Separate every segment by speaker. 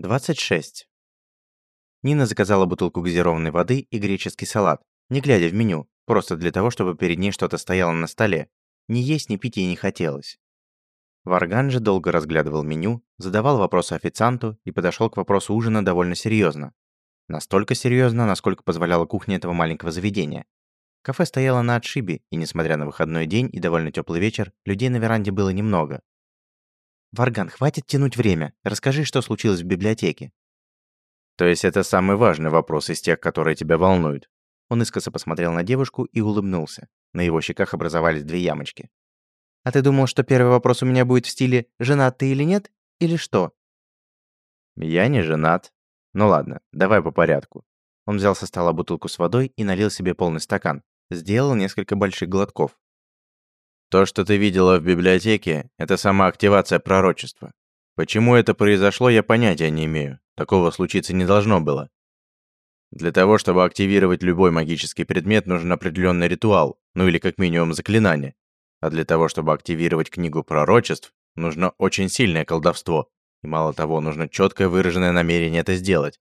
Speaker 1: 26. Нина заказала бутылку газированной воды и греческий салат, не глядя в меню, просто для того, чтобы перед ней что-то стояло на столе. Ни есть, ни пить ей не хотелось. Варган же долго разглядывал меню, задавал вопросы официанту и подошел к вопросу ужина довольно серьезно. Настолько серьезно, насколько позволяла кухня этого маленького заведения. Кафе стояло на отшибе, и несмотря на выходной день и довольно теплый вечер, людей на веранде было немного. «Варган, хватит тянуть время. Расскажи, что случилось в библиотеке».
Speaker 2: «То есть это самый важный вопрос из тех, которые тебя волнуют?»
Speaker 1: Он искоса посмотрел на девушку и улыбнулся. На его щеках образовались две ямочки. «А ты думал, что первый вопрос у меня будет в стиле «женат ты или нет?» Или что?»
Speaker 2: «Я не женат. Ну ладно, давай по порядку».
Speaker 1: Он взял со стола бутылку с водой и налил себе полный стакан. Сделал несколько больших глотков.
Speaker 2: То, что ты видела в библиотеке, это сама активация пророчества. Почему это произошло, я понятия не имею. Такого случиться не должно было. Для того, чтобы активировать любой магический предмет, нужен определенный ритуал, ну или как минимум заклинание. А для того, чтобы активировать книгу пророчеств, нужно очень сильное колдовство. И мало того, нужно четкое выраженное намерение это сделать.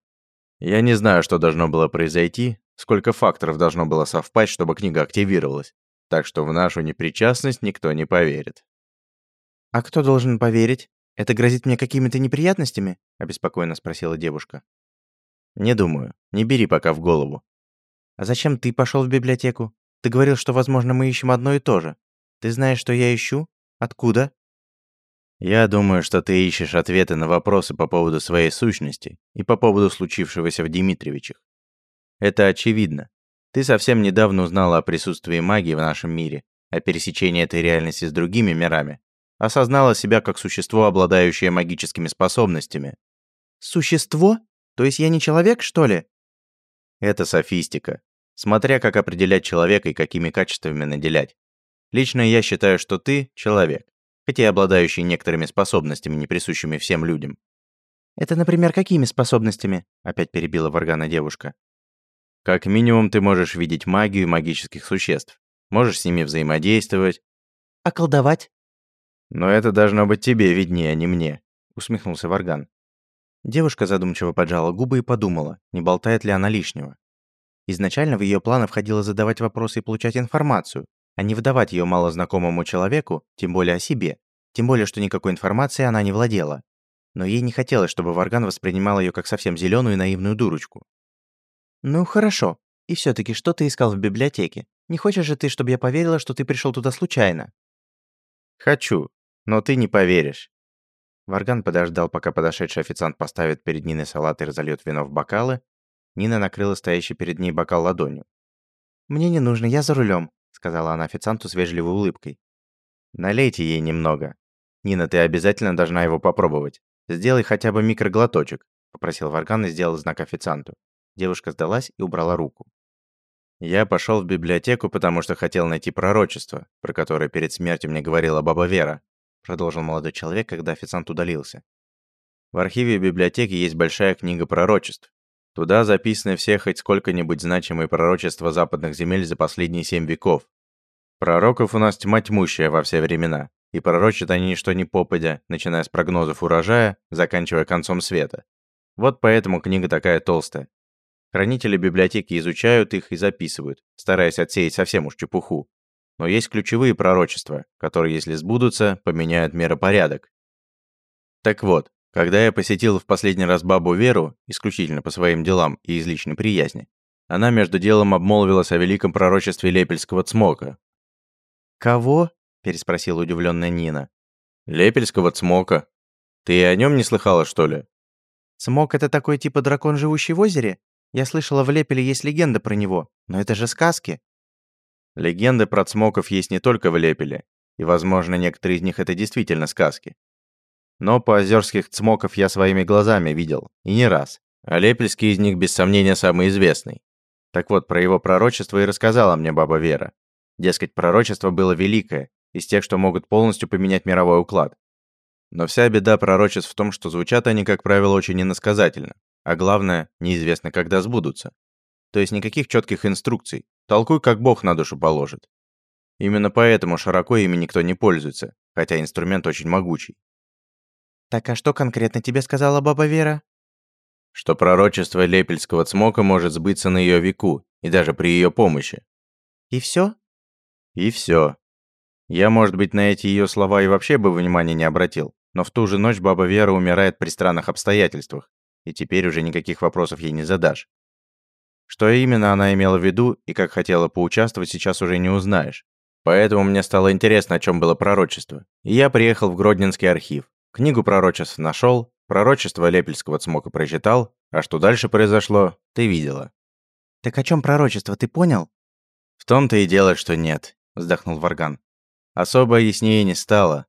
Speaker 2: Я не знаю, что должно было произойти, сколько факторов должно было совпасть, чтобы книга активировалась так что в нашу непричастность никто не поверит.
Speaker 1: «А кто должен поверить? Это грозит мне какими-то неприятностями?» – обеспокоенно спросила девушка.
Speaker 2: «Не думаю. Не бери пока в голову».
Speaker 1: «А зачем ты пошел в библиотеку? Ты говорил, что, возможно, мы ищем одно и то же. Ты знаешь, что я ищу? Откуда?»
Speaker 2: «Я думаю, что ты ищешь ответы на вопросы по поводу своей сущности и по поводу случившегося в Дмитриевичах. Это очевидно. Ты совсем недавно узнала о присутствии магии в нашем мире, о пересечении этой реальности с другими мирами. Осознала себя как существо, обладающее магическими способностями.
Speaker 1: Существо? То есть я не человек, что ли?
Speaker 2: Это софистика. Смотря как определять человека и какими качествами наделять. Лично я считаю, что ты – человек, хотя и обладающий некоторыми способностями, не присущими всем людям.
Speaker 1: «Это, например, какими способностями?» – опять перебила Варгана девушка.
Speaker 2: Как минимум ты можешь видеть магию магических существ. Можешь с ними взаимодействовать.
Speaker 1: А колдовать?
Speaker 2: Но это должно быть тебе виднее, а не мне, усмехнулся Варган.
Speaker 1: Девушка задумчиво поджала губы и подумала, не болтает ли она лишнего. Изначально в ее планы входило задавать вопросы и получать информацию, а не выдавать ее малознакомому человеку, тем более о себе, тем более, что никакой информации она не владела. Но ей не хотелось, чтобы Варган воспринимал ее как совсем зеленую и наивную дурочку. «Ну, хорошо. И все таки что ты искал в библиотеке? Не хочешь же ты, чтобы я поверила, что ты пришел туда случайно?»
Speaker 2: «Хочу, но ты не поверишь».
Speaker 1: Варган подождал, пока подошедший официант поставит перед Ниной салат и разольет вино в бокалы. Нина накрыла стоящий перед ней бокал ладонью. «Мне не нужно, я за рулем, сказала она официанту с вежливой улыбкой.
Speaker 2: «Налейте ей немного. Нина, ты обязательно должна его попробовать. Сделай хотя бы микроглоточек», — попросил Варган и сделал знак официанту.
Speaker 1: Девушка сдалась и убрала руку.
Speaker 2: «Я пошел в библиотеку, потому что хотел найти пророчество, про которое перед смертью мне говорила баба Вера», продолжил молодой человек, когда официант удалился. «В архиве библиотеки есть большая книга пророчеств. Туда записаны все хоть сколько-нибудь значимые пророчества западных земель за последние семь веков. Пророков у нас тьма тьмущая во все времена, и пророчат они ничто не попадя, начиная с прогнозов урожая, заканчивая концом света. Вот поэтому книга такая толстая. Хранители библиотеки изучают их и записывают, стараясь отсеять совсем уж чепуху. Но есть ключевые пророчества, которые, если сбудутся, поменяют миропорядок. Так вот, когда я посетил в последний раз бабу Веру, исключительно по своим делам и из личной приязни, она между делом обмолвилась о великом пророчестве Лепельского цмока.
Speaker 1: «Кого?» – переспросила удивленная Нина.
Speaker 2: «Лепельского цмока. Ты о нем не слыхала, что ли?»
Speaker 1: «Цмок – это такой типа дракон, живущий в озере?» Я слышала, в Лепеле есть легенда про него, но это же сказки.
Speaker 2: Легенды про цмоков есть не только в Лепеле, и, возможно, некоторые из них это действительно сказки. Но по озерских цмоков я своими глазами видел, и не раз. А Лепельский из них, без сомнения, самый известный. Так вот, про его пророчество и рассказала мне баба Вера. Дескать, пророчество было великое, из тех, что могут полностью поменять мировой уклад. Но вся беда пророчеств в том, что звучат они, как правило, очень иносказательно. А главное, неизвестно, когда сбудутся. То есть никаких четких инструкций. Толкуй, как Бог на душу положит. Именно поэтому широко ими никто не пользуется, хотя инструмент очень могучий.
Speaker 1: «Так а что конкретно тебе сказала баба Вера?»
Speaker 2: что пророчество Лепельского цмока может сбыться на ее веку, и даже при ее помощи.
Speaker 1: И все?
Speaker 2: И все. Я, может быть, на эти ее слова и вообще бы внимания не обратил, но в ту же ночь баба Вера умирает при странных обстоятельствах, и теперь уже никаких вопросов ей не задашь. Что именно она имела в виду и как хотела поучаствовать, сейчас уже не узнаешь. Поэтому мне стало интересно, о чем было пророчество. И я приехал в Гродненский архив. Книгу пророчеств нашел, пророчество Лепельского цмока прочитал, а что дальше произошло, ты видела.
Speaker 1: Так о чем пророчество, ты понял?
Speaker 2: В том-то и дело, что нет, вздохнул Варган. Особо яснее не стало.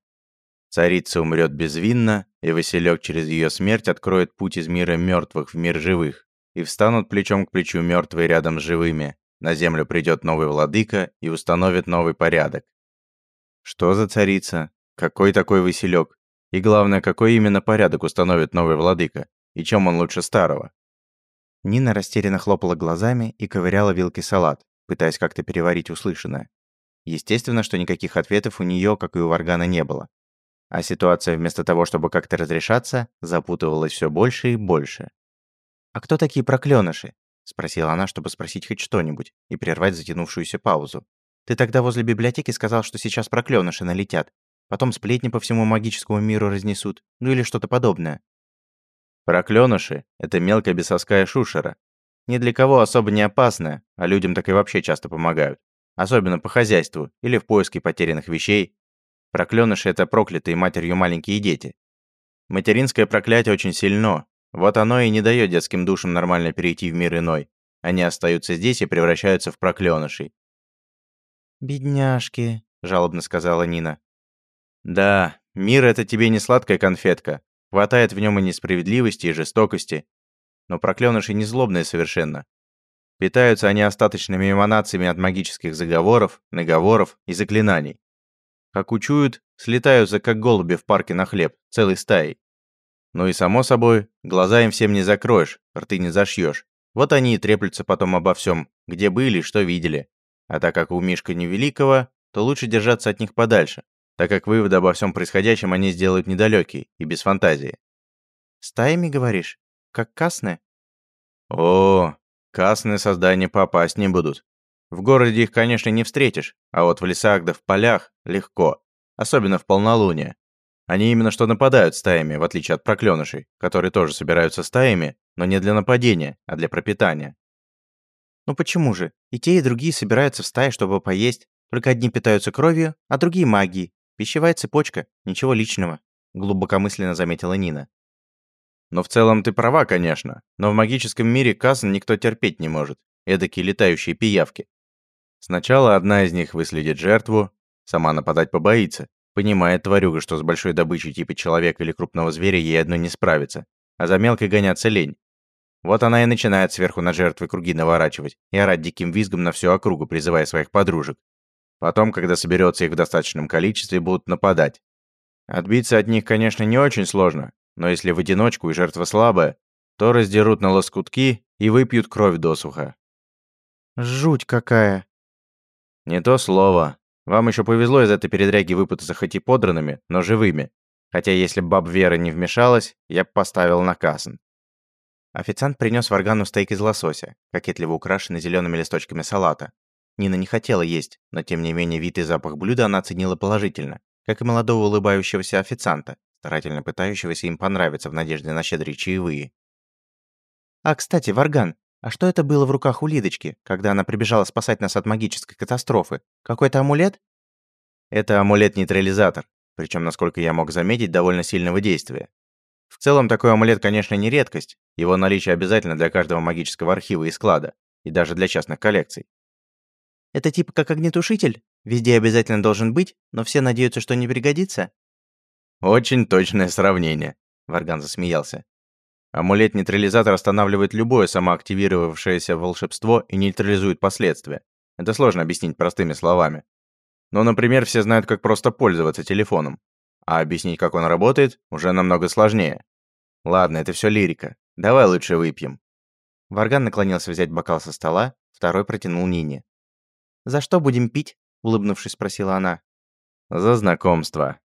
Speaker 2: Царица умрет безвинно, и Василек через ее смерть откроет путь из мира мертвых в мир живых, и встанут плечом к плечу мертвые рядом с живыми, на землю придет новый владыка и установит новый порядок. Что за царица? Какой такой Василек? И главное, какой именно порядок установит новый владыка? И чем он лучше старого?
Speaker 1: Нина растерянно хлопала глазами и ковыряла вилкой салат, пытаясь как-то переварить услышанное. Естественно, что никаких ответов у нее, как и у Варгана, не было. А ситуация вместо того, чтобы как-то разрешаться, запутывалась все больше и больше. «А кто такие проклёныши?» Спросила она, чтобы спросить хоть что-нибудь и прервать затянувшуюся паузу. «Ты тогда возле библиотеки сказал, что сейчас проклёныши налетят. Потом сплетни по всему магическому миру разнесут. Ну или что-то подобное».
Speaker 2: Проклёныши — это мелкая бесовская шушера. Ни для кого особо не опасная, а людям так и вообще часто помогают. Особенно по хозяйству или в поиске потерянных вещей. Проклёныши — это проклятые матерью маленькие дети. Материнское проклятие очень сильно, вот оно и не дает детским душам нормально перейти в мир иной. Они остаются здесь и превращаются в проклёнышей.
Speaker 1: «Бедняжки», — жалобно сказала Нина.
Speaker 2: «Да, мир — это тебе не сладкая конфетка. Хватает в нем и несправедливости, и жестокости. Но проклёныши не злобные совершенно. Питаются они остаточными эманациями от магических заговоров, наговоров и заклинаний. Как учуют, слетаются как голуби в парке на хлеб, целой стаей. Ну и само собой, глаза им всем не закроешь, рты не зашьешь. Вот они и треплются потом обо всем, где были, что видели. А так как у Мишка невеликого, то лучше держаться от них подальше, так как выводы обо всем происходящем они сделают недалекие и без фантазии.
Speaker 1: «Стаями, говоришь? Как касны?»
Speaker 2: «О, касны создания попасть не будут. В городе их, конечно, не встретишь, а вот в лесах да в полях легко, особенно в полнолуние. Они именно что нападают стаями, в отличие от проклёнышей, которые тоже собираются стаями, но не для нападения, а для пропитания.
Speaker 1: Ну почему же? И те, и другие собираются в стаи, чтобы поесть. Только одни питаются кровью, а другие магией. Пищевая цепочка, ничего личного, глубокомысленно заметила Нина.
Speaker 2: Но в целом ты права, конечно, но в магическом мире казн никто терпеть не может. Эдакие летающие пиявки. Сначала одна из них выследит жертву, сама нападать побоится, Понимает тварюга, что с большой добычей типа человека или крупного зверя ей одной не справится, а за мелкой гоняться лень. Вот она и начинает сверху на жертвы круги наворачивать и орать диким визгом на всю округу, призывая своих подружек. Потом, когда соберется их в достаточном количестве, будут нападать. Отбиться от них, конечно, не очень сложно, но если в одиночку и жертва слабая, то раздерут на лоскутки и выпьют кровь досуха.
Speaker 1: Жуть какая.
Speaker 2: Не то слово. Вам еще повезло из этой передряги выпутаться хоть и подранными, но живыми. Хотя если б баб Вера не вмешалась, я бы поставил на казн.
Speaker 1: Официант принес варгану стейк из лосося, кокетливо украшенный зелеными листочками салата. Нина не хотела есть, но тем не менее вид и запах блюда она оценила положительно, как и молодого улыбающегося официанта, старательно пытающегося им понравиться в надежде на щедрые чаевые. «А, кстати, Варган, а что это было в руках у Лидочки, когда она прибежала спасать нас от магической катастрофы? Какой-то амулет?
Speaker 2: Это амулет-нейтрализатор, причем, насколько я мог заметить, довольно сильного действия. В целом, такой амулет, конечно, не редкость. Его наличие обязательно для каждого магического архива и склада, и даже для частных коллекций.
Speaker 1: Это типа как огнетушитель? Везде обязательно должен быть, но все надеются, что не пригодится?
Speaker 2: Очень точное сравнение, Варган засмеялся. Амулет-нейтрализатор останавливает любое самоактивировавшееся волшебство и нейтрализует последствия. Это сложно объяснить простыми словами. Но, например, все знают, как просто пользоваться телефоном. А объяснить, как он работает, уже намного сложнее. Ладно, это все лирика. Давай лучше выпьем.
Speaker 1: Варган наклонился взять бокал со стола, второй протянул Нине. «За что будем пить?» – улыбнувшись, спросила она.
Speaker 2: «За знакомство»,